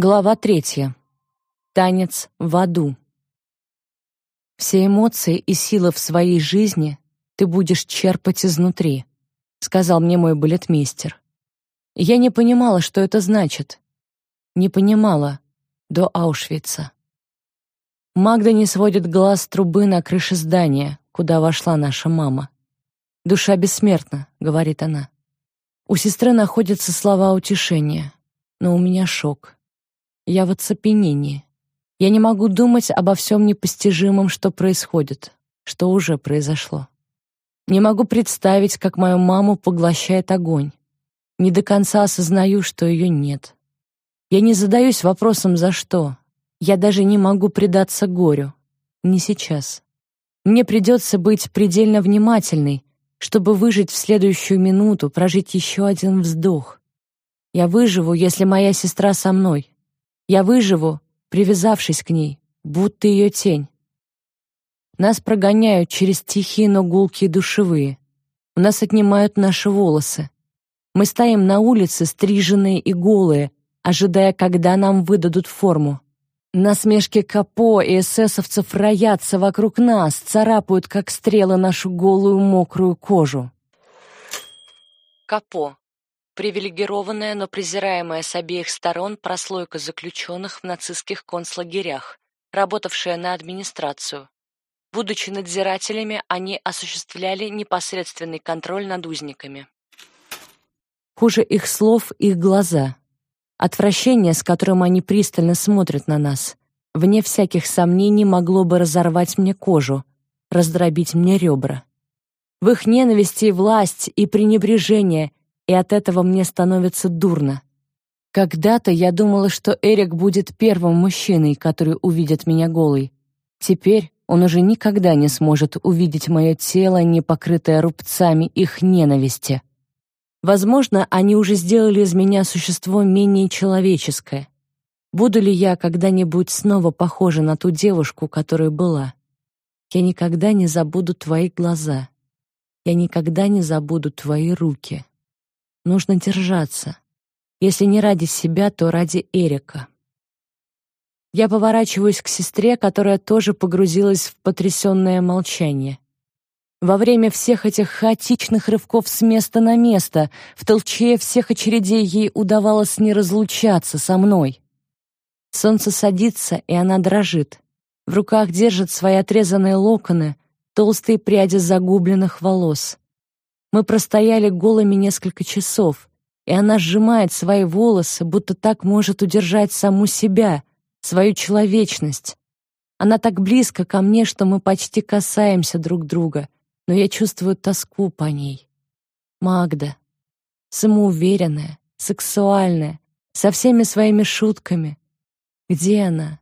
Глава третья. Танец в аду. Все эмоции и силы в своей жизни ты будешь черпать изнутри, сказал мне мой балетмейстер. Я не понимала, что это значит. Не понимала до Аушвица. Магда не сводит глаз трубы на крыше здания, куда вошла наша мама. «Душа бессмертна», — говорит она. У сестры находятся слова утешения, но у меня шок. Я в оцепенении. Я не могу думать обо всем непостижимом, что происходит, что уже произошло. Не могу представить, как мою маму поглощает огонь. Не до конца осознаю, что ее нет. Я не задаюсь вопросом «за что?». Я даже не могу предаться горю. Не сейчас. Мне придется быть предельно внимательной, чтобы выжить в следующую минуту, прожить еще один вздох. Я выживу, если моя сестра со мной, я выживу, привязавшись к ней, будто ее тень. Нас прогоняют через тихие, но гулкие душевые. У нас отнимают наши волосы. Мы стоим на улице, стриженные и голые, ожидая, когда нам выдадут форму. Насмешки Капо и эсэсовцев роятся вокруг нас, царапают, как стрелы, нашу голую мокрую кожу. Капо привилегированная, но презираемая с обеих сторон прослойка заключенных в нацистских концлагерях, работавшая на администрацию. Будучи надзирателями, они осуществляли непосредственный контроль над узниками. Хуже их слов их глаза. Отвращение, с которым они пристально смотрят на нас, вне всяких сомнений могло бы разорвать мне кожу, раздробить мне ребра. В их ненависти и власть, и пренебрежение, и от этого мне становится дурно. Когда-то я думала, что Эрик будет первым мужчиной, который увидит меня голой. Теперь он уже никогда не сможет увидеть мое тело, не покрытое рубцами их ненависти. Возможно, они уже сделали из меня существо менее человеческое. Буду ли я когда-нибудь снова похожа на ту девушку, которая была? Я никогда не забуду твои глаза. Я никогда не забуду твои руки. Нужно держаться. Если не ради себя, то ради Эрика. Я поворачиваюсь к сестре, которая тоже погрузилась в потрясенное молчание. Во время всех этих хаотичных рывков с места на место, в толчее всех очередей ей удавалось не разлучаться со мной. Солнце садится, и она дрожит. В руках держит свои отрезанные локоны, толстые пряди загубленных волос. Мы простояли голыми несколько часов, и она сжимает свои волосы, будто так может удержать саму себя, свою человечность. Она так близко ко мне, что мы почти касаемся друг друга, но я чувствую тоску по ней. Магда. Самоуверенная, сексуальная, со всеми своими шутками. Где она?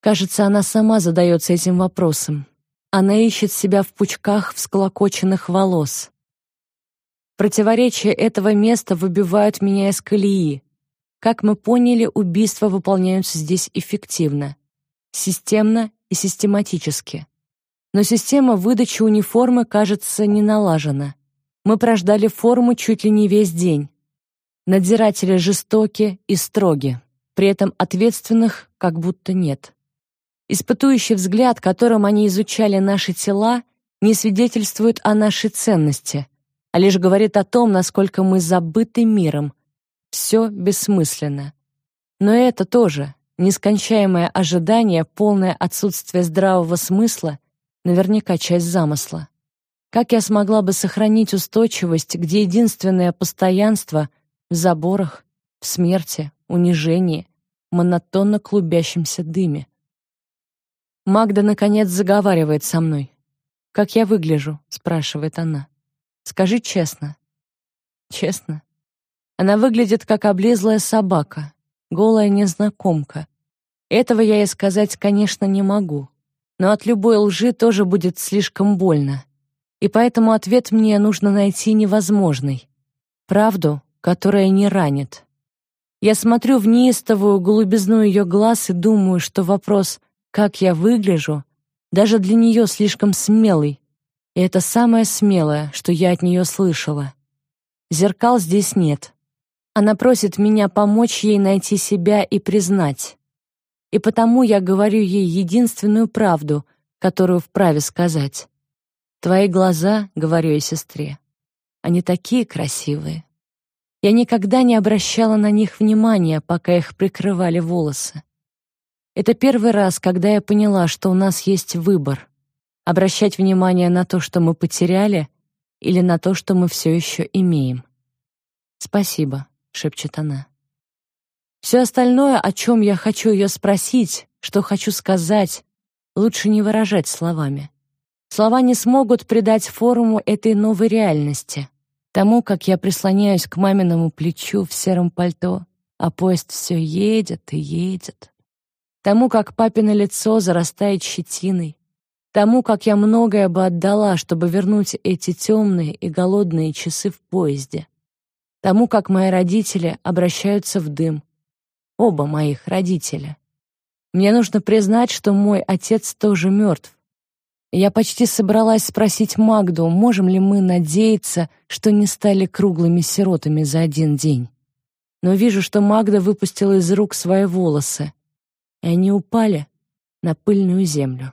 Кажется, она сама задается этим вопросом. Она ищет себя в пучках всколокоченных волос. Противоречия этого места выбивают меня из колеи. Как мы поняли, убийства выполняются здесь эффективно, системно и систематически. Но система выдачи униформы, кажется, не налажена. Мы прождали форму чуть ли не весь день. Надзиратели жестоки и строги, при этом ответственных как будто нет. Испытующий взгляд, которым они изучали наши тела, не свидетельствует о нашей ценности — а лишь говорит о том, насколько мы забыты миром. Все бессмысленно. Но это тоже нескончаемое ожидание, полное отсутствие здравого смысла, наверняка часть замысла. Как я смогла бы сохранить устойчивость, где единственное постоянство в заборах, в смерти, унижении, монотонно клубящемся дыме? Магда, наконец, заговаривает со мной. «Как я выгляжу?» — спрашивает она. Скажи честно. Честно. Она выглядит как облезлая собака, голая незнакомка. Этого я ей сказать, конечно, не могу. Но от любой лжи тоже будет слишком больно. И поэтому ответ мне нужно найти невозможный. Правду, которая не ранит. Я смотрю в неистовую голубизну ее глаз и думаю, что вопрос «как я выгляжу» даже для нее слишком смелый, и это самое смелое, что я от нее слышала. Зеркал здесь нет. Она просит меня помочь ей найти себя и признать. И потому я говорю ей единственную правду, которую вправе сказать. «Твои глаза, — говорю я сестре, — они такие красивые». Я никогда не обращала на них внимания, пока их прикрывали волосы. Это первый раз, когда я поняла, что у нас есть выбор — обращать внимание на то, что мы потеряли, или на то, что мы все еще имеем. «Спасибо», — шепчет она. Все остальное, о чем я хочу ее спросить, что хочу сказать, лучше не выражать словами. Слова не смогут придать форму этой новой реальности. Тому, как я прислоняюсь к маминому плечу в сером пальто, а поезд все едет и едет. Тому, как папино лицо зарастает щетиной. Тому, как я многое бы отдала, чтобы вернуть эти темные и голодные часы в поезде. Тому, как мои родители обращаются в дым. Оба моих родителя. Мне нужно признать, что мой отец тоже мертв. Я почти собралась спросить Магду, можем ли мы надеяться, что не стали круглыми сиротами за один день. Но вижу, что Магда выпустила из рук свои волосы, и они упали на пыльную землю.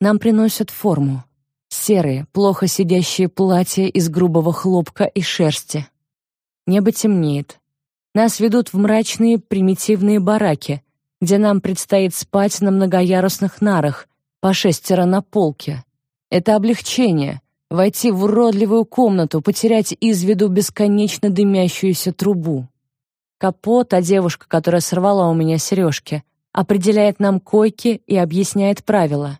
Нам приносят форму. Серые, плохо сидящие платья из грубого хлопка и шерсти. Небо темнеет. Нас ведут в мрачные примитивные бараки, где нам предстоит спать на многоярусных нарах, по шестеро на полке. Это облегчение — войти в уродливую комнату, потерять из виду бесконечно дымящуюся трубу. Капот, а девушка, которая сорвала у меня сережки, определяет нам койки и объясняет правила.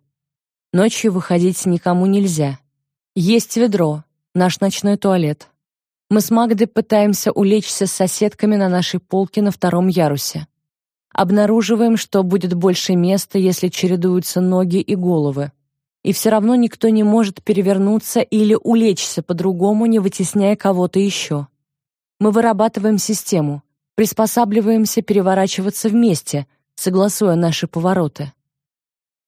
Ночью выходить никому нельзя. Есть ведро, наш ночной туалет. Мы с Магдой пытаемся улечься с соседками на нашей полке на втором ярусе. Обнаруживаем, что будет больше места, если чередуются ноги и головы. И все равно никто не может перевернуться или улечься по-другому, не вытесняя кого-то еще. Мы вырабатываем систему, приспосабливаемся переворачиваться вместе, согласуя наши повороты.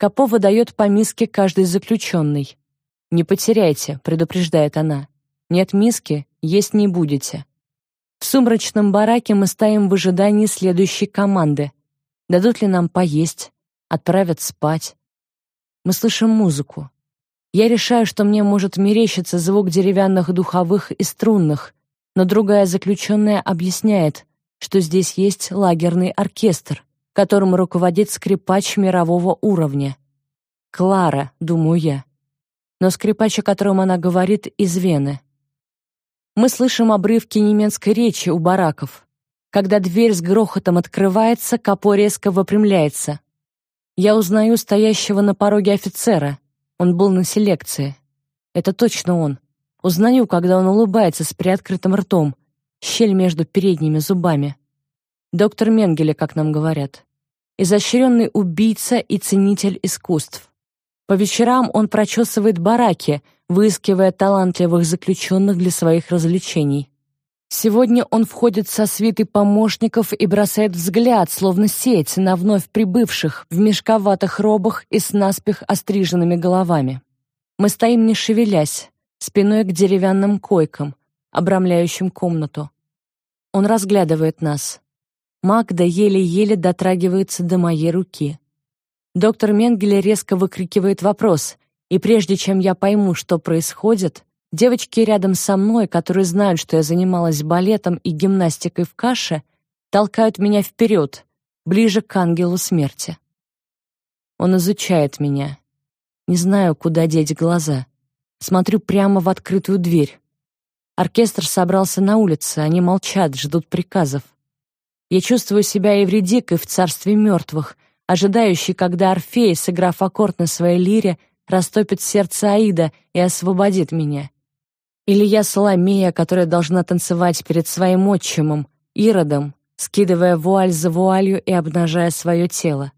Капо выдает по миске каждый заключенный. «Не потеряйте», — предупреждает она. «Нет миски, есть не будете». В сумрачном бараке мы стоим в ожидании следующей команды. Дадут ли нам поесть? Отправят спать? Мы слышим музыку. Я решаю, что мне может мерещиться звук деревянных духовых и струнных, но другая заключенная объясняет, что здесь есть лагерный оркестр, которым руководит скрипач мирового уровня. Клара, думаю я. Но скрипач, о котором она говорит, из Вены. Мы слышим обрывки немецкой речи у бараков. Когда дверь с грохотом открывается, Капо резко выпрямляется. Я узнаю стоящего на пороге офицера. Он был на селекции. Это точно он. Узнаю, когда он улыбается с приоткрытым ртом, щель между передними зубами. Доктор Менгеле, как нам говорят. Изощренный убийца и ценитель искусств. По вечерам он прочесывает бараки, выискивая талантливых заключенных для своих развлечений. Сегодня он входит со свитой помощников и бросает взгляд, словно сеть, на вновь прибывших в мешковатых робах и с наспех остриженными головами. Мы стоим не шевелясь, спиной к деревянным койкам, обрамляющим комнату. Он разглядывает нас. Магда еле-еле дотрагивается до моей руки. Доктор Менгеле резко выкрикивает вопрос, и прежде чем я пойму, что происходит, девочки рядом со мной, которые знают, что я занималась балетом и гимнастикой в каше, толкают меня вперед, ближе к ангелу смерти. Он изучает меня. Не знаю, куда деть глаза. Смотрю прямо в открытую дверь. Оркестр собрался на улице, они молчат, ждут приказов. Я чувствую себя Эвредикой в царстве мертвых — ожидающий, когда Орфей, сыграв аккорд на своей лире, растопит сердце Аида и освободит меня. Или я Соломея, которая должна танцевать перед своим отчимом, Иродом, скидывая вуаль за вуалью и обнажая свое тело.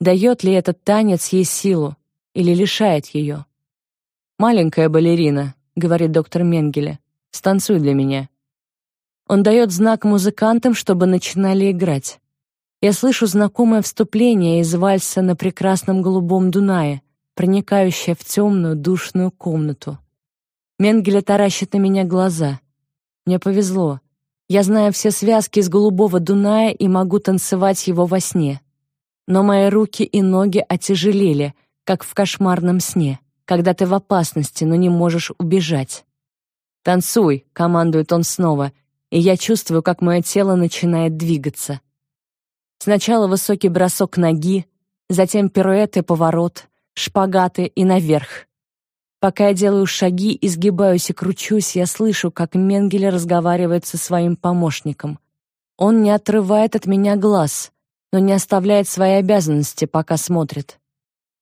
Дает ли этот танец ей силу или лишает ее? «Маленькая балерина», — говорит доктор Менгеле, — «станцуй для меня». Он дает знак музыкантам, чтобы начинали играть. Я слышу знакомое вступление из вальса на прекрасном голубом Дунае, проникающее в темную душную комнату. Менгеле таращит на меня глаза. Мне повезло. Я знаю все связки из голубого Дуная и могу танцевать его во сне. Но мои руки и ноги отяжелели, как в кошмарном сне, когда ты в опасности, но не можешь убежать. «Танцуй», — командует он снова, и я чувствую, как мое тело начинает двигаться. Сначала высокий бросок ноги, затем пируэт и поворот, шпагаты и наверх. Пока я делаю шаги, изгибаюсь и кручусь, я слышу, как Менгеле разговаривает со своим помощником. Он не отрывает от меня глаз, но не оставляет свои обязанности, пока смотрит.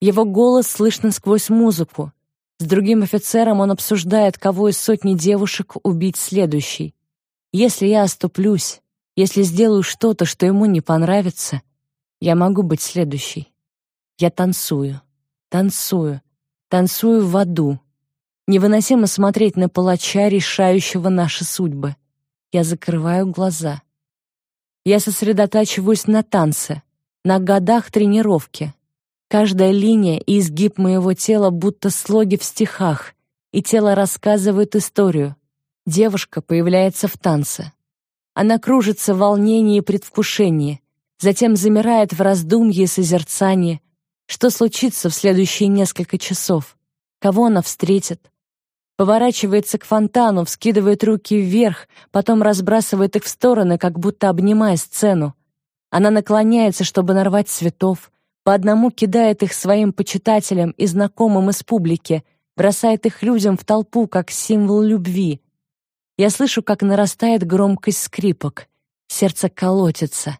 Его голос слышно сквозь музыку. С другим офицером он обсуждает, кого из сотни девушек убить следующий. Если я оступлюсь, если сделаю что-то, что ему не понравится, я могу быть следующей. Я танцую, танцую, Танцую в аду. Невыносимо смотреть на палача, решающего наши судьбы. Я закрываю глаза. Я сосредотачиваюсь на танце, на годах тренировки. Каждая линия и изгиб моего тела будто слоги в стихах, и тело рассказывает историю. Девушка появляется в танце. Она кружится в волнении и предвкушении, затем замирает в раздумье и созерцании, что случится в следующие несколько часов? Кого она встретит? Поворачивается к фонтану, вскидывает руки вверх, потом разбрасывает их в стороны, как будто обнимая сцену. Она наклоняется, чтобы нарвать цветов, по одному кидает их своим почитателям и знакомым из публики, бросает их людям в толпу, как символ любви. Я слышу, как нарастает громкость скрипок. Сердце колотится.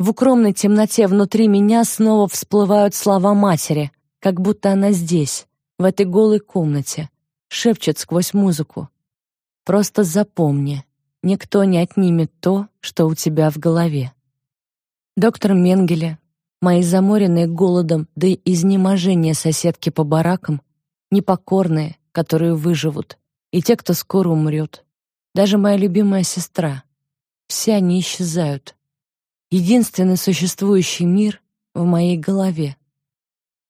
В укромной темноте внутри меня снова всплывают слова матери, как будто она здесь, в этой голой комнате, шепчет сквозь музыку. Просто запомни, никто не отнимет то, что у тебя в голове. Доктор Менгеле, мои заморенные голодом да и изнеможение соседки по баракам, непокорные, которые выживут, и те, кто скоро умрет, даже моя любимая сестра, все они исчезают, единственный существующий мир в моей голове.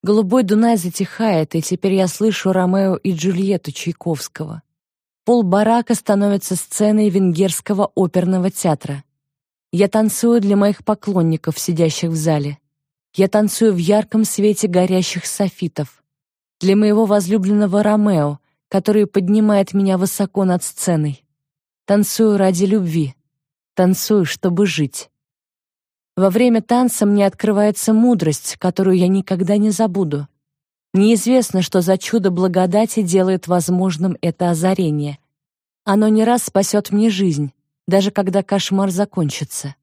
Голубой Дунай затихает, и теперь я слышу Ромео и Джульетту Чайковского. Пол барака становится сценой венгерского оперного театра. Я танцую для моих поклонников, сидящих в зале. Я танцую в ярком свете горящих софитов. Для моего возлюбленного Ромео, который поднимает меня высоко над сценой. Танцую ради любви. Танцую, чтобы жить. Во время танца мне открывается мудрость, которую я никогда не забуду. Неизвестно, что за чудо благодати делает возможным это озарение. Оно не раз спасет мне жизнь, даже когда кошмар закончится.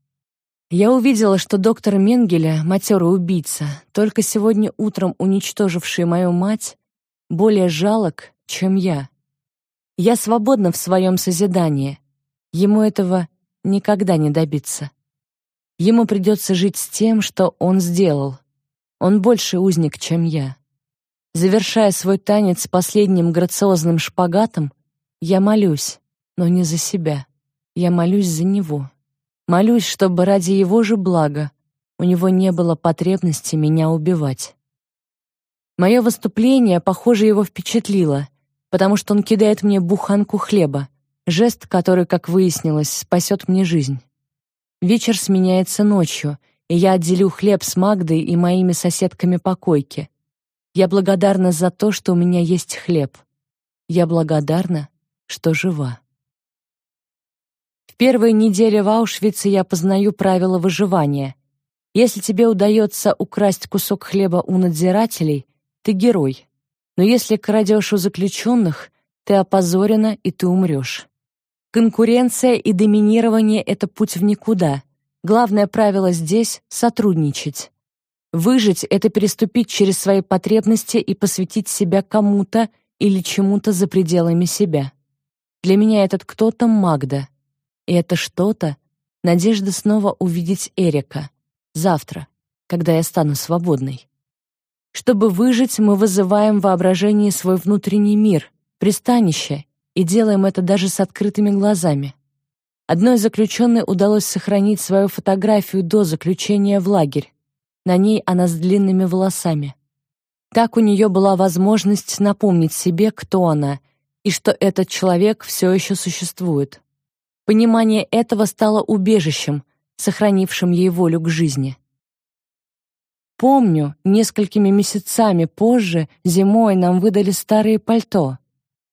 Я увидела, что доктор Менгеля, матерый убийца, только сегодня утром уничтоживший мою мать, более жалок, чем я. Я свободна в своем созидании. Ему этого никогда не добиться. Ему придется жить с тем, что он сделал. Он больше узник, чем я. Завершая свой танец последним грациозным шпагатом, я молюсь, но не за себя. Я молюсь за него. Молюсь, чтобы ради его же блага у него не было потребности меня убивать. Мое выступление, похоже, его впечатлило, потому что он кидает мне буханку хлеба, жест, который, как выяснилось, спасет мне жизнь. Вечер сменяется ночью, и я отделю хлеб с Магдой и моими соседками по койке. Я благодарна за то, что у меня есть хлеб. Я благодарна, что жива. В первые недели в Аушвице я познаю правила выживания. Если тебе удается украсть кусок хлеба у надзирателей, ты герой. Но если крадешь у заключенных, ты опозорена и ты умрешь. Конкуренция и доминирование — это путь в никуда. Главное правило здесь — сотрудничать. Выжить — это переступить через свои потребности и посвятить себя кому-то или чему-то за пределами себя. Для меня этот кто-то Магда. И это что-то — надежда снова увидеть Эрика. Завтра, когда я стану свободной. Чтобы выжить, мы вызываем в воображении свой внутренний мир, пристанище и делаем это даже с открытыми глазами. Одной заключенной удалось сохранить свою фотографию до заключения в лагерь. На ней она с длинными волосами. Так у нее была возможность напомнить себе, кто она, и что этот человек все еще существует. Понимание этого стало убежищем, сохранившим ей волю к жизни. Помню, несколькими месяцами позже, зимой, нам выдали старые пальто.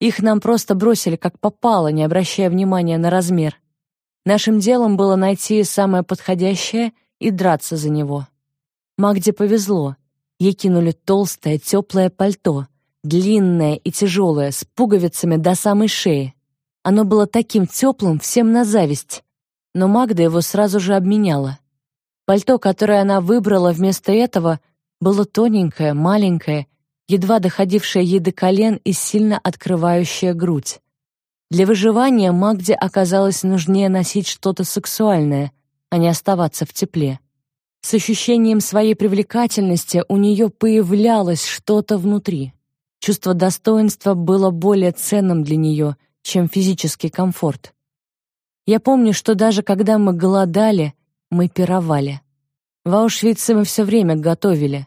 Их нам просто бросили как попало, не обращая внимания на размер. Нашим делом было найти самое подходящее и драться за него. Магде повезло. Ей кинули толстое, теплое пальто, длинное и тяжелое, с пуговицами до самой шеи. Оно было таким теплым, всем на зависть. Но Магда его сразу же обменяла. Пальто, которое она выбрала вместо этого, было тоненькое, маленькое, едва доходившее ей до колен и сильно открывающее грудь. Для выживания Магде оказалось нужнее носить что-то сексуальное, а не оставаться в тепле. С ощущением своей привлекательности у нее появлялось что-то внутри. Чувство достоинства было более ценным для нее, чем физический комфорт. Я помню, что даже когда мы голодали, мы пировали. В Аушвице мы все время готовили.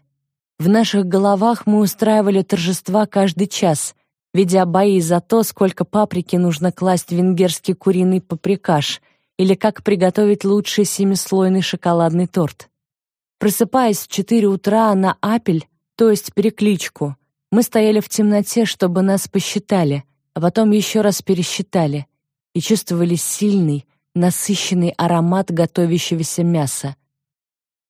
В наших головах мы устраивали торжества каждый час, ведя бои за то, сколько паприки нужно класть в венгерский куриный паприкаш или как приготовить лучший семислойный шоколадный торт. Просыпаясь в четыре утра на апель, то есть перекличку, мы стояли в темноте, чтобы нас посчитали — а потом еще раз пересчитали и чувствовали сильный, насыщенный аромат готовящегося мяса.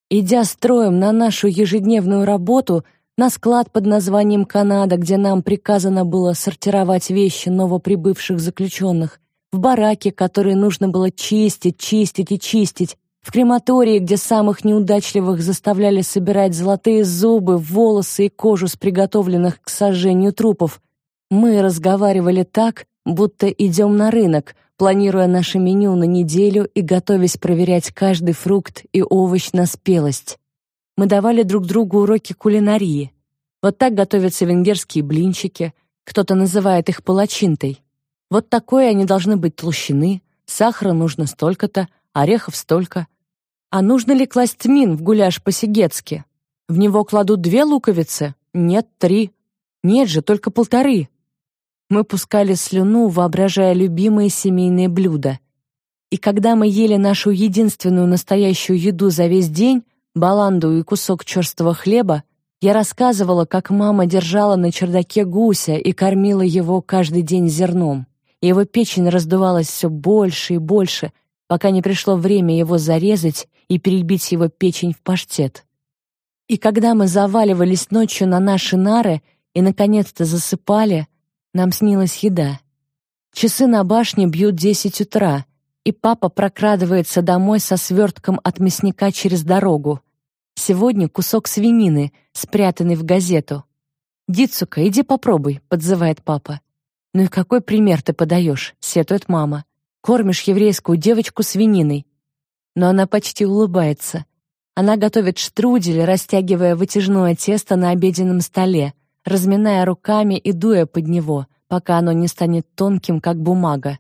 Идя строем на нашу ежедневную работу на склад под названием «Канада», где нам приказано было сортировать вещи новоприбывших заключенных, в бараке, который нужно было чистить, чистить и чистить, в крематории, где самых неудачливых заставляли собирать золотые зубы, волосы и кожу с приготовленных к сожжению трупов, мы разговаривали так, будто идем на рынок, планируя наше меню на неделю и готовясь проверять каждый фрукт и овощ на спелость. Мы давали друг другу уроки кулинарии. Вот так готовятся венгерские блинчики, кто-то называет их палачинтой. Вот такой они должны быть толщины, сахара нужно столько-то, орехов столько. А нужно ли класть тмин в гуляш по-сигетски? В него кладут две луковицы? Нет, три. Нет же, только полторы. Мы пускали слюну, воображая любимые семейные блюда. И когда мы ели нашу единственную настоящую еду за весь день, баланду и кусок черствого хлеба, я рассказывала, как мама держала на чердаке гуся и кормила его каждый день зерном. Его печень раздувалась все больше и больше, пока не пришло время его зарезать и перебить его печень в паштет. И когда мы заваливались ночью на наши нары и наконец-то засыпали, нам снилась еда. Часы на башне бьют десять утра, и папа прокрадывается домой со свертком от мясника через дорогу. Сегодня кусок свинины, спрятанный в газету. «Дицука, иди попробуй», — подзывает папа. «Ну и какой пример ты подаешь?» — сетует мама. «Кормишь еврейскую девочку свининой». Но она почти улыбается. Она готовит штрудель, растягивая вытяжное тесто на обеденном столе — разминая руками и дуя под него, пока оно не станет тонким, как бумага.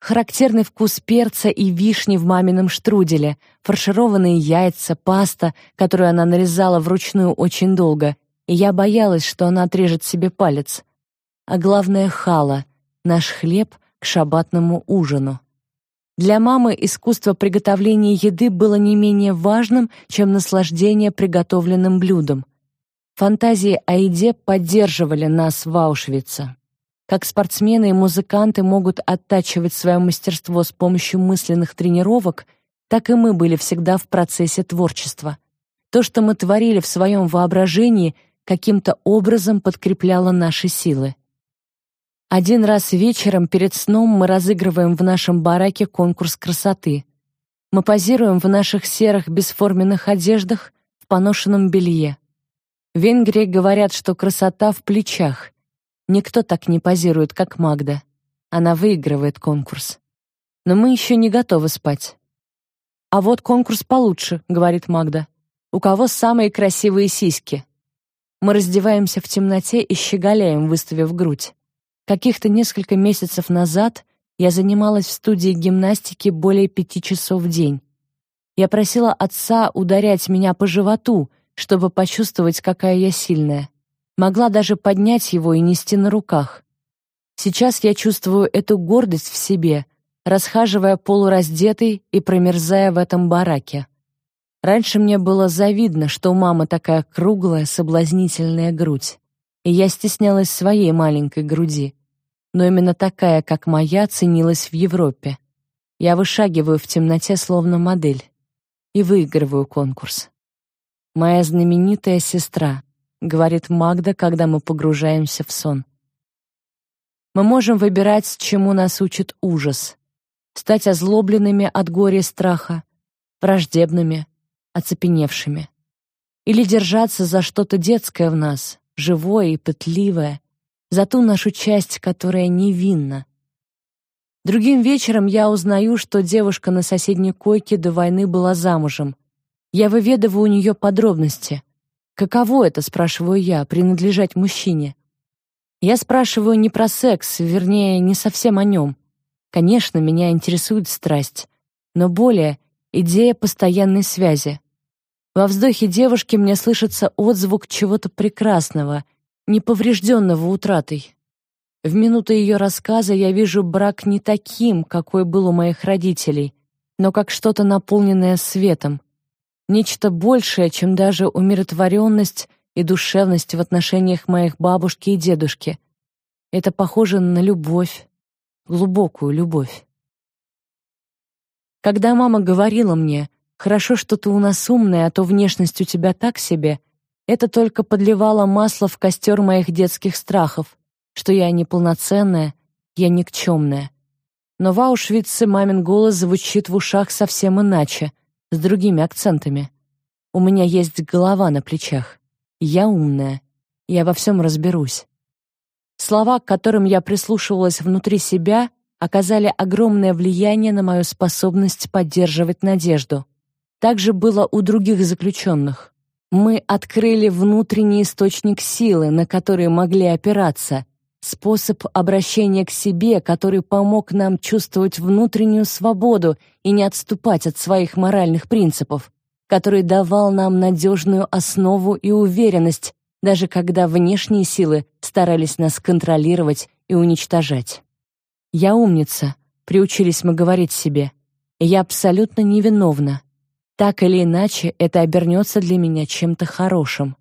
Характерный вкус перца и вишни в мамином штруделе, фаршированные яйца, паста, которую она нарезала вручную очень долго, и я боялась, что она отрежет себе палец. А главное — хала, наш хлеб к шабатному ужину. Для мамы искусство приготовления еды было не менее важным, чем наслаждение приготовленным блюдом. Фантазии о еде поддерживали нас в Аушвице. Как спортсмены и музыканты могут оттачивать свое мастерство с помощью мысленных тренировок, так и мы были всегда в процессе творчества. То, что мы творили в своем воображении, каким-то образом подкрепляло наши силы. Один раз вечером перед сном мы разыгрываем в нашем бараке конкурс красоты. Мы позируем в наших серых бесформенных одеждах, в поношенном белье. В Венгрии говорят, что красота в плечах. Никто так не позирует, как Магда. Она выигрывает конкурс. Но мы еще не готовы спать. «А вот конкурс получше», — говорит Магда. «У кого самые красивые сиськи?» Мы раздеваемся в темноте и щеголяем, выставив грудь. Каких-то несколько месяцев назад я занималась в студии гимнастики более пяти часов в день. Я просила отца ударять меня по животу — чтобы почувствовать, какая я сильная. Могла даже поднять его и нести на руках. Сейчас я чувствую эту гордость в себе, расхаживая полураздетый и промерзая в этом бараке. Раньше мне было завидно, что у мамы такая круглая, соблазнительная грудь, и я стеснялась своей маленькой груди. Но именно такая, как моя, ценилась в Европе. Я вышагиваю в темноте, словно модель, и выигрываю конкурс. «Моя знаменитая сестра», — говорит Магда, когда мы погружаемся в сон. Мы можем выбирать, чему нас учит ужас. Стать озлобленными от горя и страха, враждебными, оцепеневшими. Или держаться за что-то детское в нас, живое и пытливое, за ту нашу часть, которая невинна. Другим вечером я узнаю, что девушка на соседней койке до войны была замужем. Я выведываю у нее подробности. Каково это, спрашиваю я, принадлежать мужчине? Я спрашиваю не про секс, вернее, не совсем о нем. Конечно, меня интересует страсть, но более идея постоянной связи. Во вздохе девушки мне слышится отзвук чего-то прекрасного, неповрежденного утратой. В минуты ее рассказа я вижу брак не таким, какой был у моих родителей, но как что-то наполненное светом, нечто большее, чем даже умиротворенность и душевность в отношениях моих бабушки и дедушки. Это похоже на любовь, глубокую любовь. Когда мама говорила мне, «Хорошо, что ты у нас умная, а то внешность у тебя так себе», это только подливало масло в костер моих детских страхов, что я неполноценная, я никчемная. Но в Аушвице мамин голос звучит в ушах совсем иначе, с другими акцентами. У меня есть голова на плечах. Я умная. Я во всем разберусь. Слова, к которым я прислушивалась внутри себя, оказали огромное влияние на мою способность поддерживать надежду. Так же было у других заключенных. Мы открыли внутренний источник силы, на который могли опираться, способ обращения к себе, который помог нам чувствовать внутреннюю свободу и не отступать от своих моральных принципов который давал нам надежную основу и уверенность, даже когда внешние силы старались нас контролировать и уничтожать. «Я умница», — приучились мы говорить себе, я абсолютно невиновна. Так или иначе, это обернется для меня чем-то хорошим.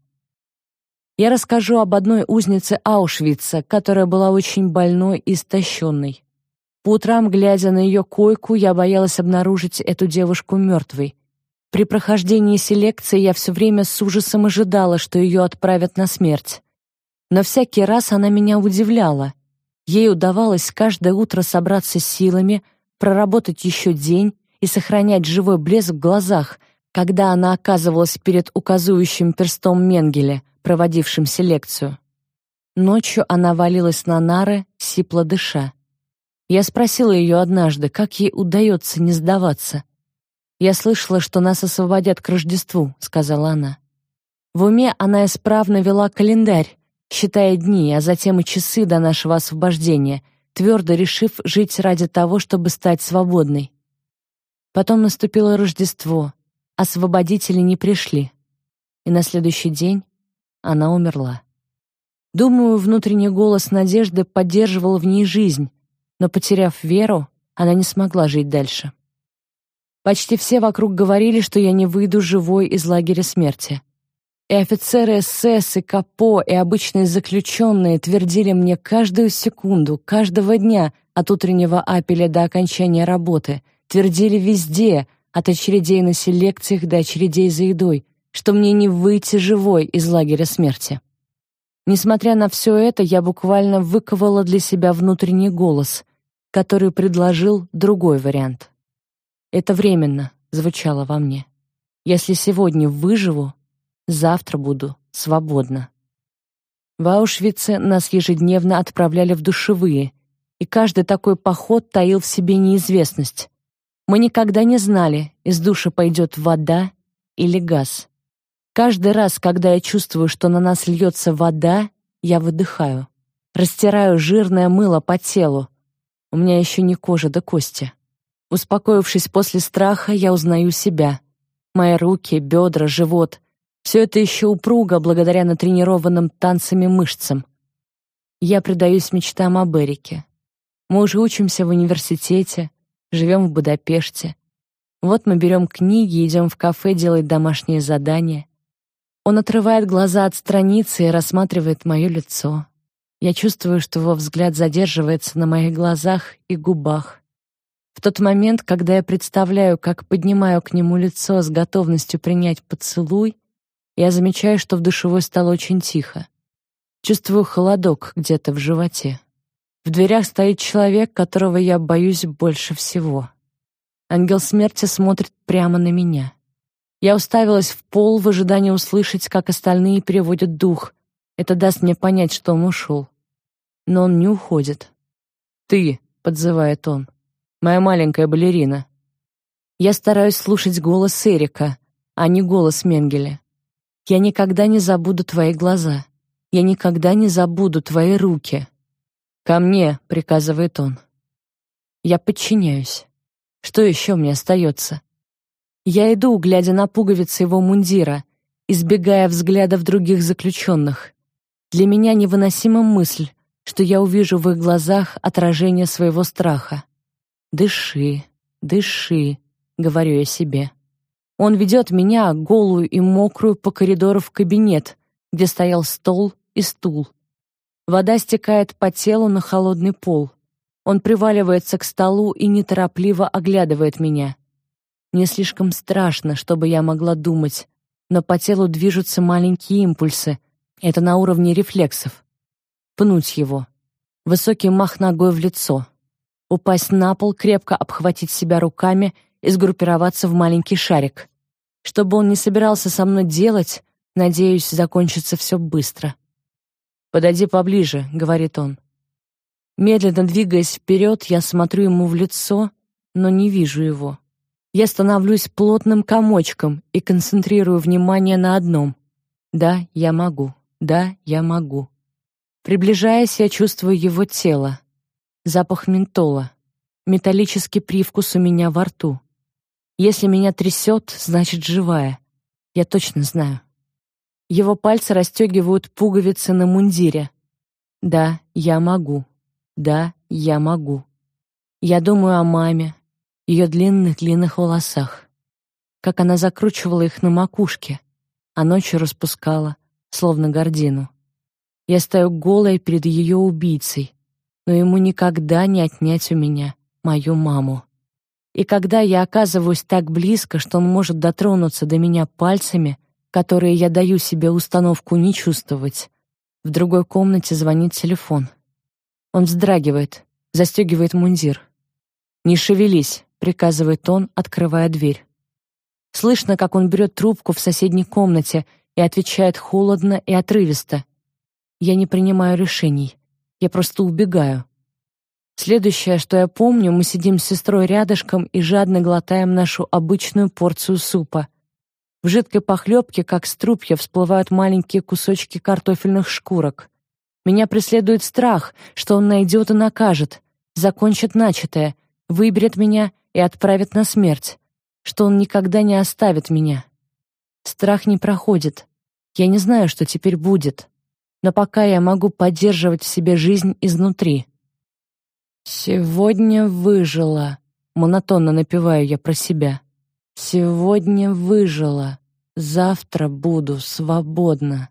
Я расскажу об одной узнице Аушвица, которая была очень больной и истощенной. По утрам, глядя на ее койку, я боялась обнаружить эту девушку мертвой. При прохождении селекции я все время с ужасом ожидала, что ее отправят на смерть. Но всякий раз она меня удивляла. Ей удавалось каждое утро собраться силами, проработать еще день и сохранять живой блеск в глазах, когда она оказывалась перед указывающим перстом Менгеле, проводившим селекцию. Ночью она валилась на нары, сипло дыша. Я спросила ее однажды, как ей удается не сдаваться. «Я слышала, что нас освободят к Рождеству», — сказала она. В уме она исправно вела календарь, считая дни, а затем и часы до нашего освобождения, твердо решив жить ради того, чтобы стать свободной. Потом наступило Рождество, освободители не пришли, и на следующий день она умерла. Думаю, внутренний голос надежды поддерживал в ней жизнь, но, потеряв веру, она не смогла жить дальше. Почти все вокруг говорили, что я не выйду живой из лагеря смерти. И офицеры СС, и КАПО, и обычные заключенные твердили мне каждую секунду, каждого дня, от утреннего апеля до окончания работы, твердили везде, от очередей на селекциях до очередей за едой, что мне не выйти живой из лагеря смерти. Несмотря на все это, я буквально выковала для себя внутренний голос, который предложил другой вариант. «Это временно», — звучало во мне. «Если сегодня выживу, завтра буду свободна». В Аушвице нас ежедневно отправляли в душевые, и каждый такой поход таил в себе неизвестность. Мы никогда не знали, из душа пойдет вода или газ. Каждый раз, когда я чувствую, что на нас льется вода, я выдыхаю. Растираю жирное мыло по телу. У меня еще не кожа до кости. Успокоившись после страха, я узнаю себя. Мои руки, бедра, живот — все это еще упруго благодаря натренированным танцами мышцам. Я предаюсь мечтам об Эрике. Мы уже учимся в университете, живем в Будапеште. Вот мы берем книги, идем в кафе делать домашние задания. Он отрывает глаза от страницы и рассматривает мое лицо. Я чувствую, что его взгляд задерживается на моих глазах и губах. В тот момент, когда я представляю, как поднимаю к нему лицо с готовностью принять поцелуй, я замечаю, что в душевой стало очень тихо. Чувствую холодок где-то в животе. В дверях стоит человек, которого я боюсь больше всего. Ангел смерти смотрит прямо на меня. Я уставилась в пол в ожидании услышать, как остальные переводят дух. Это даст мне понять, что он ушел. Но он не уходит. «Ты», — подзывает он, — «моя маленькая балерина». Я стараюсь слушать голос Эрика, а не голос Менгеля. Я никогда не забуду твои глаза. Я никогда не забуду твои руки. «Ко мне», — приказывает он. Я подчиняюсь. Что еще мне остается? Я иду, глядя на пуговицы его мундира, избегая взглядов других заключенных. Для меня невыносима мысль, что я увижу в их глазах отражение своего страха. «Дыши, дыши», — говорю я себе. Он ведет меня, голую и мокрую, по коридору в кабинет, где стоял стол и стул. Вода стекает по телу на холодный пол. Он приваливается к столу и неторопливо оглядывает меня. Мне слишком страшно, чтобы я могла думать, но по телу движутся маленькие импульсы. Это на уровне рефлексов. Пнуть его. Высокий мах ногой в лицо. Упасть на пол, крепко обхватить себя руками и сгруппироваться в маленький шарик. Что бы он ни собирался со мной делать, надеюсь, закончится все быстро. «Подойди поближе», — говорит он. Медленно двигаясь вперед, я смотрю ему в лицо, но не вижу его. Я становлюсь плотным комочком и концентрирую внимание на одном. Да, я могу. Да, я могу. Приближаясь, я чувствую его тело. Запах ментола. Металлический привкус у меня во рту. Если меня трясет, значит, живая. Я точно знаю. Его пальцы расстегивают пуговицы на мундире. Да, я могу. Да, я могу. Я думаю о маме, ее длинных-длинных волосах. Как она закручивала их на макушке, а ночью распускала, словно гордину. Я стою голая перед ее убийцей, но ему никогда не отнять у меня мою маму. И когда я оказываюсь так близко, что он может дотронуться до меня пальцами — которые я даю себе установку не чувствовать. В другой комнате звонит телефон. Он вздрагивает, застегивает мундир. «Не шевелись», — приказывает он, открывая дверь. Слышно, как он берет трубку в соседней комнате и отвечает холодно и отрывисто. Я не принимаю решений. Я просто убегаю. Следующее, что я помню, мы сидим с сестрой рядышком и жадно глотаем нашу обычную порцию супа — в жидкой похлебке, как струпья, всплывают маленькие кусочки картофельных шкурок. Меня преследует страх, что он найдет и накажет, закончит начатое, выберет меня и отправит на смерть, что он никогда не оставит меня. Страх не проходит. Я не знаю, что теперь будет, но пока я могу поддерживать в себе жизнь изнутри. «Сегодня выжила», — монотонно напеваю я про себя. Сегодня выжила, завтра буду свободна.